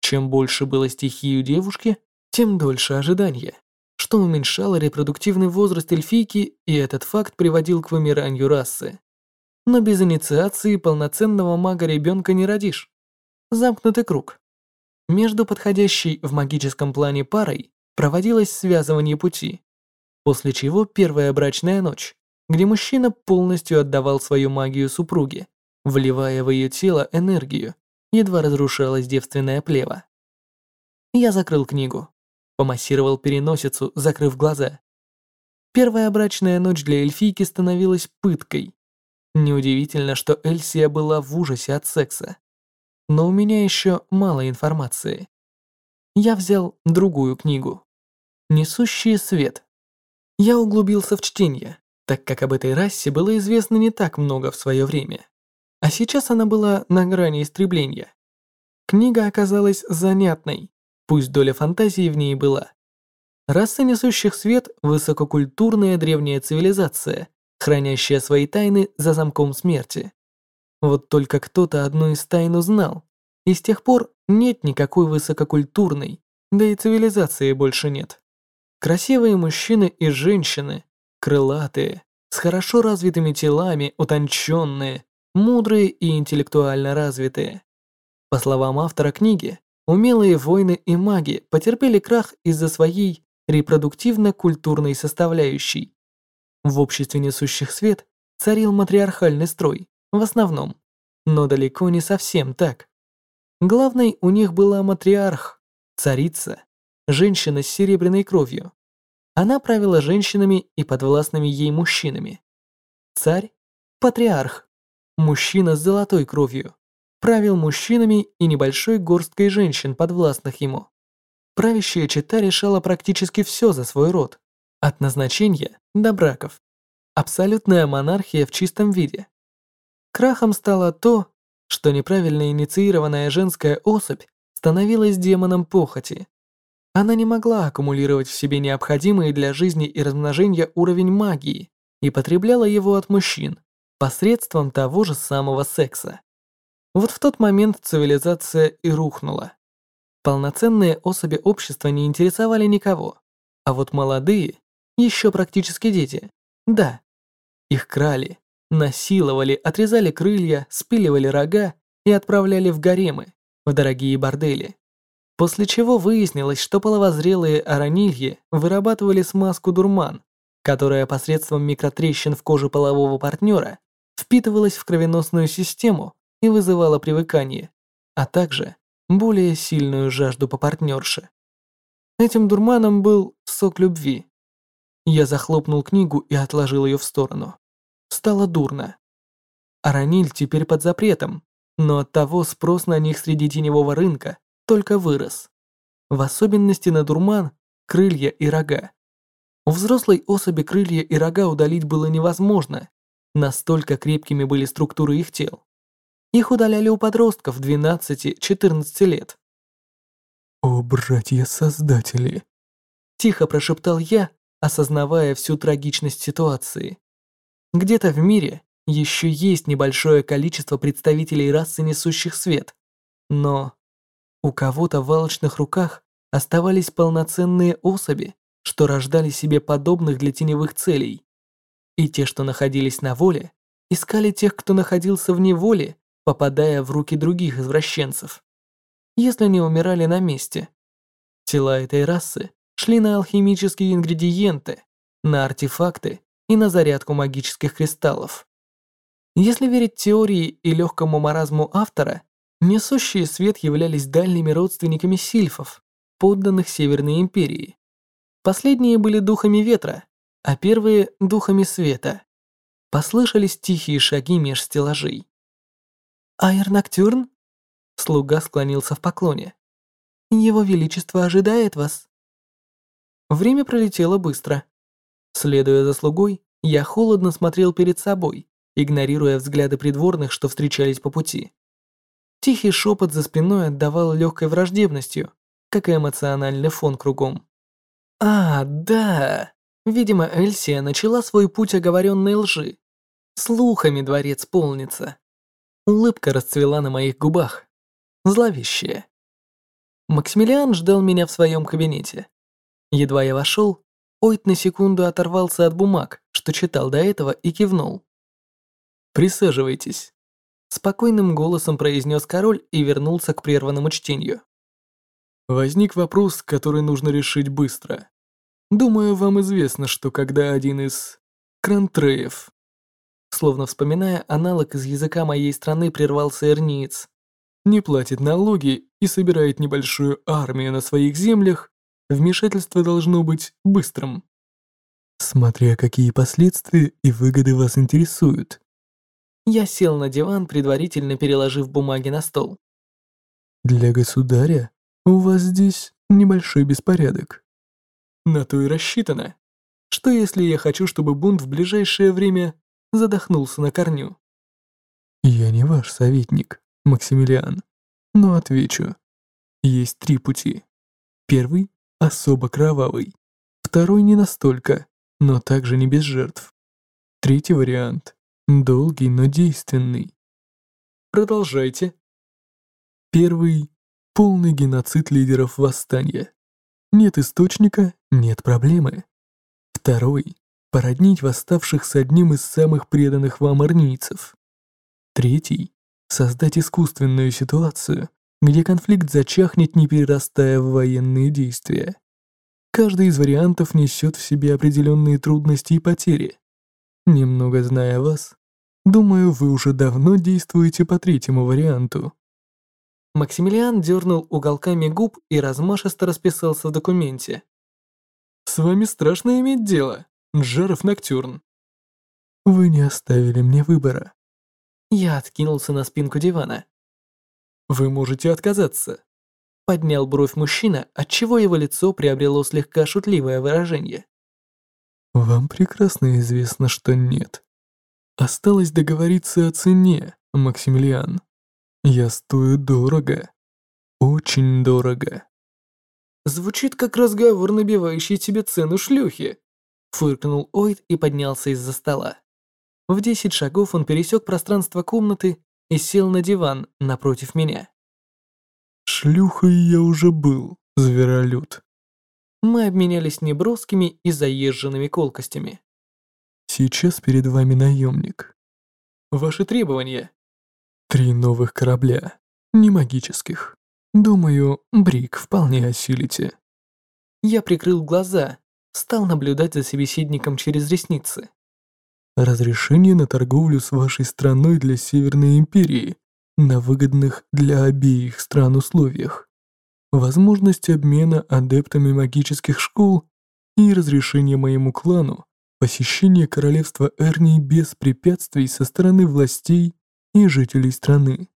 Чем больше было стихии у девушки, тем дольше ожидания, что уменьшало репродуктивный возраст эльфийки, и этот факт приводил к вымиранию расы. Но без инициации полноценного мага ребенка не родишь. Замкнутый круг. Между подходящей в магическом плане парой проводилось связывание пути, после чего первая брачная ночь, где мужчина полностью отдавал свою магию супруге, вливая в ее тело энергию, едва разрушалась девственная плева. Я закрыл книгу, помассировал переносицу, закрыв глаза. Первая брачная ночь для эльфийки становилась пыткой. Неудивительно, что Эльсия была в ужасе от секса. Но у меня еще мало информации. Я взял другую книгу. «Несущие свет». Я углубился в чтение, так как об этой расе было известно не так много в свое время. А сейчас она была на грани истребления. Книга оказалась занятной, пусть доля фантазии в ней была. Раса несущих свет – высококультурная древняя цивилизация, хранящая свои тайны за замком смерти. Вот только кто-то одну из тайн узнал, и с тех пор нет никакой высококультурной, да и цивилизации больше нет. Красивые мужчины и женщины, крылатые, с хорошо развитыми телами, утонченные, мудрые и интеллектуально развитые. По словам автора книги, умелые воины и маги потерпели крах из-за своей репродуктивно-культурной составляющей. В обществе несущих свет царил матриархальный строй, в основном, но далеко не совсем так. Главной у них была матриарх, царица, женщина с серебряной кровью. Она правила женщинами и подвластными ей мужчинами. Царь – патриарх, мужчина с золотой кровью, правил мужчинами и небольшой горсткой женщин, подвластных ему. Правящая чита решала практически все за свой род, от назначения до браков. Абсолютная монархия в чистом виде. Крахом стало то, что неправильно инициированная женская особь становилась демоном похоти. Она не могла аккумулировать в себе необходимый для жизни и размножения уровень магии и потребляла его от мужчин посредством того же самого секса. Вот в тот момент цивилизация и рухнула. Полноценные особи общества не интересовали никого, а вот молодые еще практически дети. Да. Их крали, насиловали, отрезали крылья, спиливали рога и отправляли в гаремы, в дорогие бордели. После чего выяснилось, что половозрелые аранильи вырабатывали смазку дурман, которая посредством микротрещин в коже полового партнера впитывалась в кровеносную систему и вызывала привыкание, а также более сильную жажду по партнерше. Этим дурманом был сок любви, я захлопнул книгу и отложил ее в сторону. Стало дурно. Араниль теперь под запретом, но оттого спрос на них среди теневого рынка только вырос. В особенности на дурман, крылья и рога. У взрослой особи крылья и рога удалить было невозможно, настолько крепкими были структуры их тел. Их удаляли у подростков 12-14 лет. «О, братья-создатели!» Тихо прошептал я, осознавая всю трагичность ситуации. Где-то в мире еще есть небольшое количество представителей расы несущих свет, но у кого-то в алчных руках оставались полноценные особи, что рождали себе подобных для теневых целей. И те, что находились на воле, искали тех, кто находился в неволе, попадая в руки других извращенцев. Если не умирали на месте. Тела этой расы шли на алхимические ингредиенты, на артефакты и на зарядку магических кристаллов. Если верить теории и легкому маразму автора, несущие свет являлись дальними родственниками сильфов, подданных Северной Империи. Последние были духами ветра, а первые — духами света. Послышались тихие шаги меж стеллажей. «Айр Ноктюрн?» Слуга склонился в поклоне. «Его Величество ожидает вас». Время пролетело быстро. Следуя за слугой, я холодно смотрел перед собой, игнорируя взгляды придворных, что встречались по пути. Тихий шепот за спиной отдавал легкой враждебностью, как и эмоциональный фон кругом. А, да. Видимо, Эльсия начала свой путь оговоренной лжи. Слухами дворец полнится. Улыбка расцвела на моих губах. Зловещая. Максимилиан ждал меня в своем кабинете. Едва я вошел, Ойт на секунду оторвался от бумаг, что читал до этого, и кивнул. «Присаживайтесь», — спокойным голосом произнес король и вернулся к прерванному чтению. Возник вопрос, который нужно решить быстро. Думаю, вам известно, что когда один из крантреев, словно вспоминая аналог из языка моей страны, прервался эрниец, не платит налоги и собирает небольшую армию на своих землях, вмешательство должно быть быстрым. Смотря какие последствия и выгоды вас интересуют. Я сел на диван, предварительно переложив бумаги на стол. Для государя у вас здесь небольшой беспорядок. На то и рассчитано. Что если я хочу, чтобы бунт в ближайшее время задохнулся на корню? Я не ваш советник, Максимилиан, но отвечу. Есть три пути. Первый — особо кровавый. Второй не настолько, но также не без жертв. Третий вариант — долгий, но действенный. Продолжайте. Первый — полный геноцид лидеров восстания. Нет источника — нет проблемы. Второй — породнить восставших с одним из самых преданных вам арнийцев. Третий — создать искусственную ситуацию, где конфликт зачахнет, не перерастая в военные действия. Каждый из вариантов несет в себе определенные трудности и потери. Немного зная вас, думаю, вы уже давно действуете по третьему варианту. Максимилиан дернул уголками губ и размашисто расписался в документе. «С вами страшно иметь дело, Джаров Ноктюрн». «Вы не оставили мне выбора». Я откинулся на спинку дивана. «Вы можете отказаться». Поднял бровь мужчина, отчего его лицо приобрело слегка шутливое выражение. «Вам прекрасно известно, что нет. Осталось договориться о цене, Максимилиан. Я стою дорого. Очень дорого». Звучит как разговор, набивающий тебе цену шлюхи. Фыркнул Ойд и поднялся из-за стола. В десять шагов он пересек пространство комнаты и сел на диван напротив меня. Шлюхой я уже был, зверолюд. Мы обменялись неброскими и заезженными колкостями. Сейчас перед вами наемник. Ваши требования. Три новых корабля, не магических. Думаю, Брик вполне осилите. Я прикрыл глаза, стал наблюдать за собеседником через ресницы. Разрешение на торговлю с вашей страной для Северной Империи на выгодных для обеих стран условиях. Возможность обмена адептами магических школ и разрешение моему клану посещения королевства Эрнии без препятствий со стороны властей и жителей страны.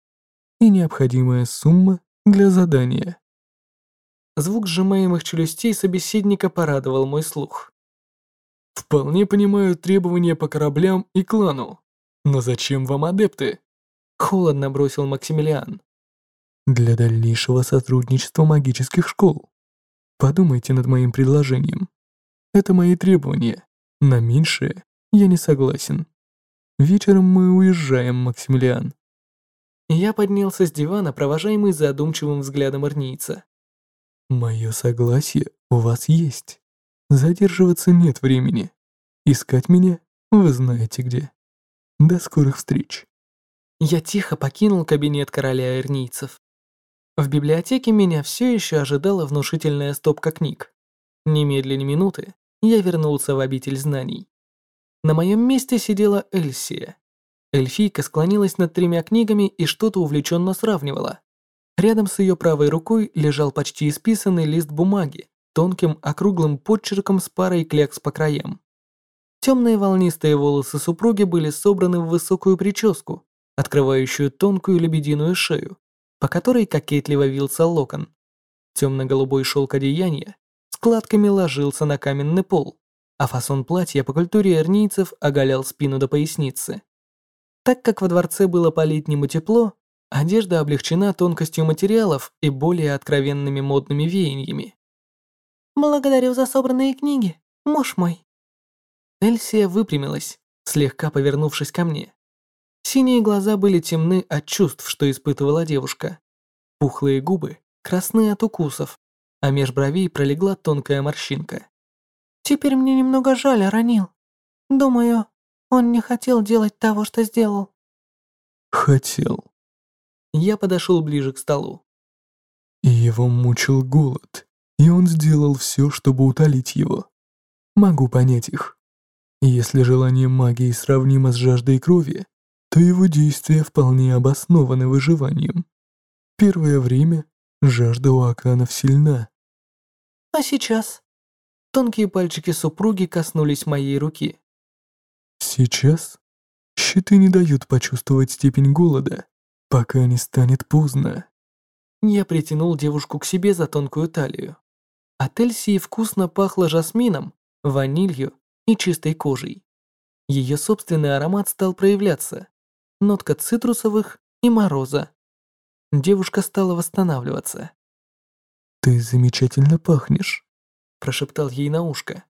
И необходимая сумма для задания. Звук сжимаемых челюстей собеседника порадовал мой слух. «Вполне понимаю требования по кораблям и клану. Но зачем вам адепты?» Холодно бросил Максимилиан. «Для дальнейшего сотрудничества магических школ. Подумайте над моим предложением. Это мои требования. На меньшее я не согласен. Вечером мы уезжаем, Максимилиан. Я поднялся с дивана, провожаемый задумчивым взглядом арнийца. «Мое согласие у вас есть. Задерживаться нет времени. Искать меня вы знаете где. До скорых встреч». Я тихо покинул кабинет короля арнийцев. В библиотеке меня все еще ожидала внушительная стопка книг. Немедленно минуты я вернулся в обитель знаний. На моем месте сидела Эльсия. Эльфийка склонилась над тремя книгами и что-то увлеченно сравнивала. Рядом с ее правой рукой лежал почти исписанный лист бумаги, тонким округлым подчерком с парой клякс по краям. Темные волнистые волосы супруги были собраны в высокую прическу, открывающую тонкую лебединую шею, по которой кокетливо вился локон. Темно-голубой шелк одеяния складками ложился на каменный пол, а фасон платья по культуре эрнийцев оголял спину до поясницы. Так как во дворце было по-летнему тепло, одежда облегчена тонкостью материалов и более откровенными модными веяниями. «Благодарю за собранные книги, муж мой». Эльсия выпрямилась, слегка повернувшись ко мне. Синие глаза были темны от чувств, что испытывала девушка. Пухлые губы красны от укусов, а меж бровей пролегла тонкая морщинка. «Теперь мне немного жаль, Ранил. Думаю, он не хотел делать того, что сделал. Хотел. Я подошел ближе к столу. Его мучил голод, и он сделал все, чтобы утолить его. Могу понять их. Если желание магии сравнимо с жаждой крови, то его действия вполне обоснованы выживанием. Первое время жажда у Аканов сильна. А сейчас?» Тонкие пальчики супруги коснулись моей руки. Сейчас щиты не дают почувствовать степень голода, пока не станет поздно. Я притянул девушку к себе за тонкую талию. От Эльсии вкусно пахло жасмином, ванилью и чистой кожей. Ее собственный аромат стал проявляться. Нотка цитрусовых и мороза. Девушка стала восстанавливаться. «Ты замечательно пахнешь», – прошептал ей на ушко.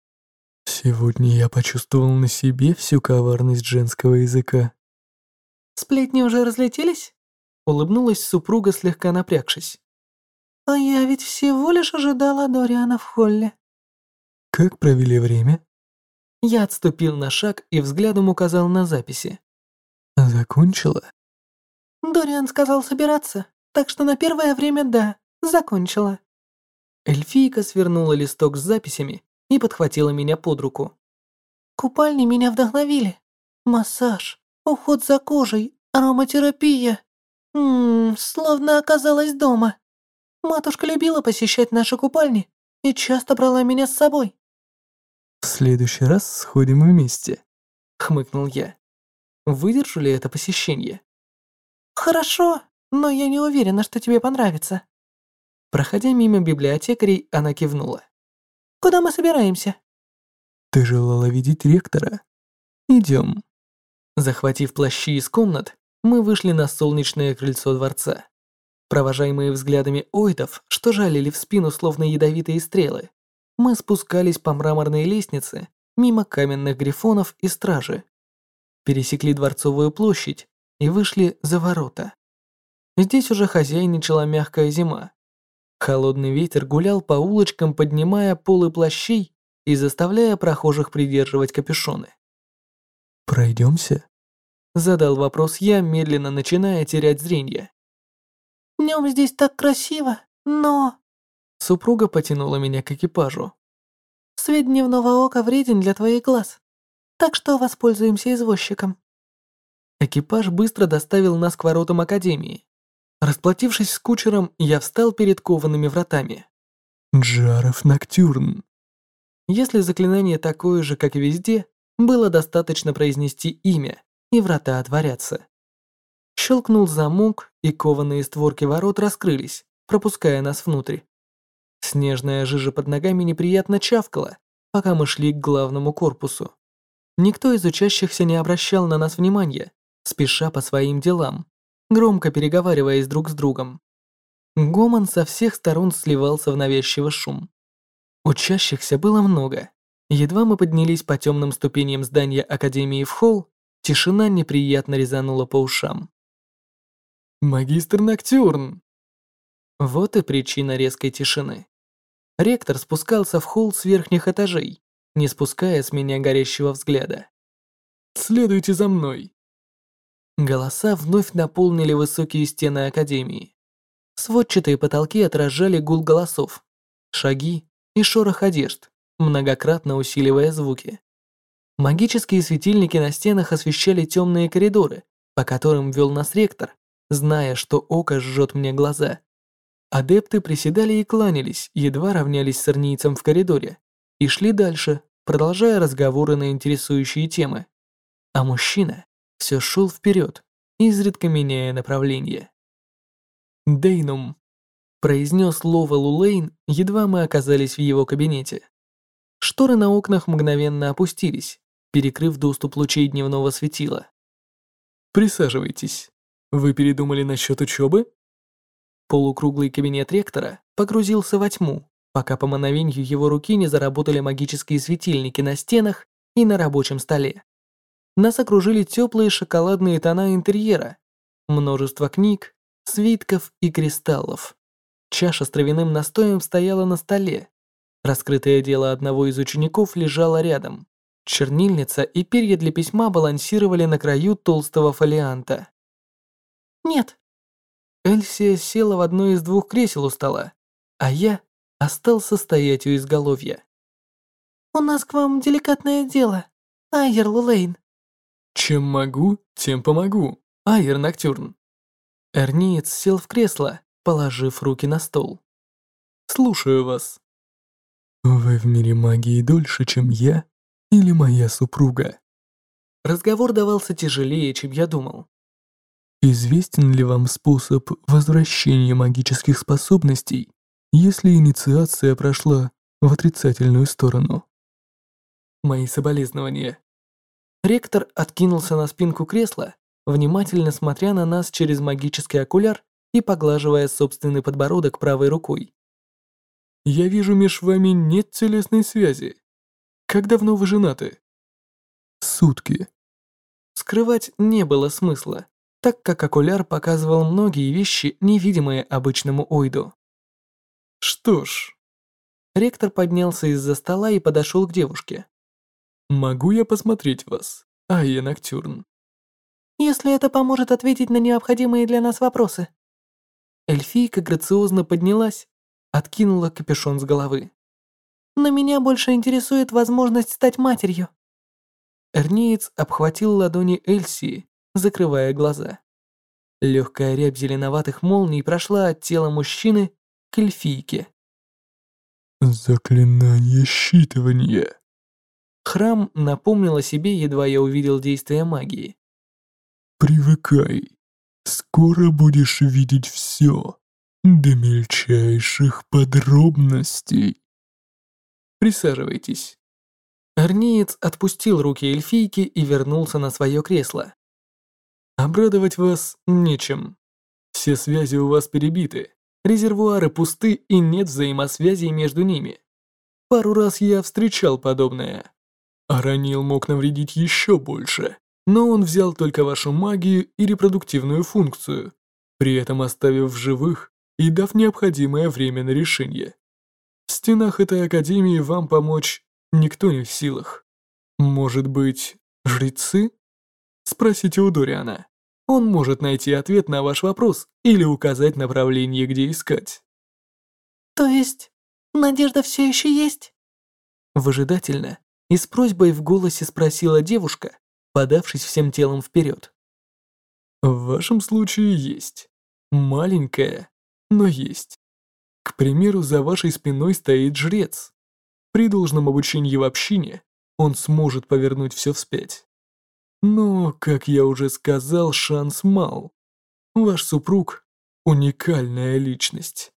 «Сегодня я почувствовал на себе всю коварность женского языка». «Сплетни уже разлетелись?» – улыбнулась супруга, слегка напрягшись. «А я ведь всего лишь ожидала Дориана в холле». «Как провели время?» Я отступил на шаг и взглядом указал на записи. «Закончила?» «Дориан сказал собираться, так что на первое время да, закончила». Эльфийка свернула листок с записями и подхватила меня под руку. «Купальни меня вдохновили. Массаж, уход за кожей, ароматерапия. Ммм, словно оказалась дома. Матушка любила посещать наши купальни и часто брала меня с собой». «В следующий раз сходим вместе», — хмыкнул я. «Выдержу ли это посещение?» «Хорошо, но я не уверена, что тебе понравится». Проходя мимо библиотекарей, она кивнула. «Куда мы собираемся?» «Ты желала видеть ректора? Идем». Захватив плащи из комнат, мы вышли на солнечное крыльцо дворца. Провожаемые взглядами ойдов, что жалили в спину словно ядовитые стрелы, мы спускались по мраморной лестнице мимо каменных грифонов и стражи. Пересекли Дворцовую площадь и вышли за ворота. Здесь уже хозяйничала мягкая зима. Холодный ветер гулял по улочкам, поднимая полы плащей и заставляя прохожих придерживать капюшоны. «Пройдемся?» Задал вопрос я, медленно начиная терять зрение. «Днем здесь так красиво, но...» Супруга потянула меня к экипажу. «Свет дневного ока вреден для твоих глаз, так что воспользуемся извозчиком». Экипаж быстро доставил нас к воротам Академии. Расплатившись с кучером, я встал перед коваными вратами. Джаров Ноктюрн. Если заклинание такое же, как и везде, было достаточно произнести имя, и врата отворятся. Щелкнул замок, и кованые створки ворот раскрылись, пропуская нас внутрь. Снежная жижа под ногами неприятно чавкала, пока мы шли к главному корпусу. Никто из учащихся не обращал на нас внимания, спеша по своим делам громко переговариваясь друг с другом. Гомон со всех сторон сливался в навязчивый шум. Учащихся было много. Едва мы поднялись по темным ступеням здания Академии в холл, тишина неприятно резанула по ушам. «Магистр Ноктюрн!» Вот и причина резкой тишины. Ректор спускался в холл с верхних этажей, не спуская с меня горящего взгляда. «Следуйте за мной!» Голоса вновь наполнили высокие стены Академии. Сводчатые потолки отражали гул голосов, шаги и шорох одежд, многократно усиливая звуки. Магические светильники на стенах освещали темные коридоры, по которым вел нас ректор, зная, что око жжет мне глаза. Адепты приседали и кланялись, едва равнялись с арнийцем в коридоре, и шли дальше, продолжая разговоры на интересующие темы. А мужчина все шел вперед, изредка меняя направление. «Дейнум», — произнес Лова Лулейн, едва мы оказались в его кабинете. Шторы на окнах мгновенно опустились, перекрыв доступ лучей дневного светила. «Присаживайтесь. Вы передумали насчет учебы?» Полукруглый кабинет ректора погрузился во тьму, пока по мановению его руки не заработали магические светильники на стенах и на рабочем столе. Нас окружили теплые шоколадные тона интерьера, множество книг, свитков и кристаллов. Чаша с травяным настоем стояла на столе. Раскрытое дело одного из учеников лежало рядом. Чернильница и перья для письма балансировали на краю толстого фолианта. «Нет». Эльсия села в одно из двух кресел у стола, а я остался стоять у изголовья. «У нас к вам деликатное дело, Айер Лулейн». Чем могу, тем помогу. Айер Ноктюрн. Эрниец сел в кресло, положив руки на стол. Слушаю вас. Вы в мире магии дольше, чем я или моя супруга? Разговор давался тяжелее, чем я думал. Известен ли вам способ возвращения магических способностей, если инициация прошла в отрицательную сторону? Мои соболезнования. Ректор откинулся на спинку кресла, внимательно смотря на нас через магический окуляр и поглаживая собственный подбородок правой рукой. «Я вижу, меж вами нет телесной связи. Как давно вы женаты?» «Сутки». Скрывать не было смысла так как окуляр показывал многие вещи, невидимые обычному Ойду. Что ж, ректор поднялся из-за стола и подошел к девушке. Могу я посмотреть вас, Айя Ноктюрн? Если это поможет ответить на необходимые для нас вопросы. Эльфийка грациозно поднялась, откинула капюшон с головы. Но меня больше интересует возможность стать матерью. Эрниец обхватил ладони Эльсии закрывая глаза. Легкая рябь зеленоватых молний прошла от тела мужчины к эльфийке. Заклинание считывания. Храм напомнил о себе, едва я увидел действие магии. Привыкай. Скоро будешь видеть все, до мельчайших подробностей. Присаживайтесь. Арнеец отпустил руки эльфийки и вернулся на свое кресло. Обрадовать вас нечем. Все связи у вас перебиты, резервуары пусты и нет взаимосвязи между ними. Пару раз я встречал подобное. Аранил мог навредить еще больше, но он взял только вашу магию и репродуктивную функцию, при этом оставив в живых и дав необходимое время на решение. В стенах этой академии вам помочь никто не в силах. Может быть, жрецы? Спросите у Дориана. Он может найти ответ на ваш вопрос или указать направление, где искать. То есть, надежда все еще есть? Выжидательно и с просьбой в голосе спросила девушка, подавшись всем телом вперед. В вашем случае есть. Маленькая, но есть. К примеру, за вашей спиной стоит жрец. При должном обучении в общине он сможет повернуть все вспять. Но, как я уже сказал, шанс мал. Ваш супруг — уникальная личность.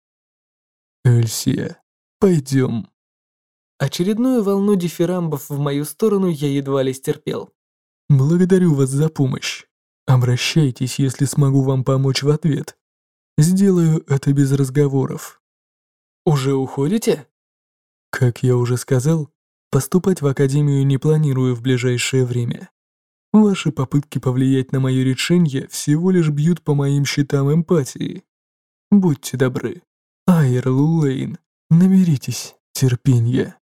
Эльсия, пойдем. Очередную волну дифирамбов в мою сторону я едва ли стерпел. Благодарю вас за помощь. Обращайтесь, если смогу вам помочь в ответ. Сделаю это без разговоров. Уже уходите? Как я уже сказал, поступать в академию не планирую в ближайшее время. Ваши попытки повлиять на мое решение всего лишь бьют по моим счетам эмпатии. Будьте добры. Айр Лулейн, наберитесь терпения.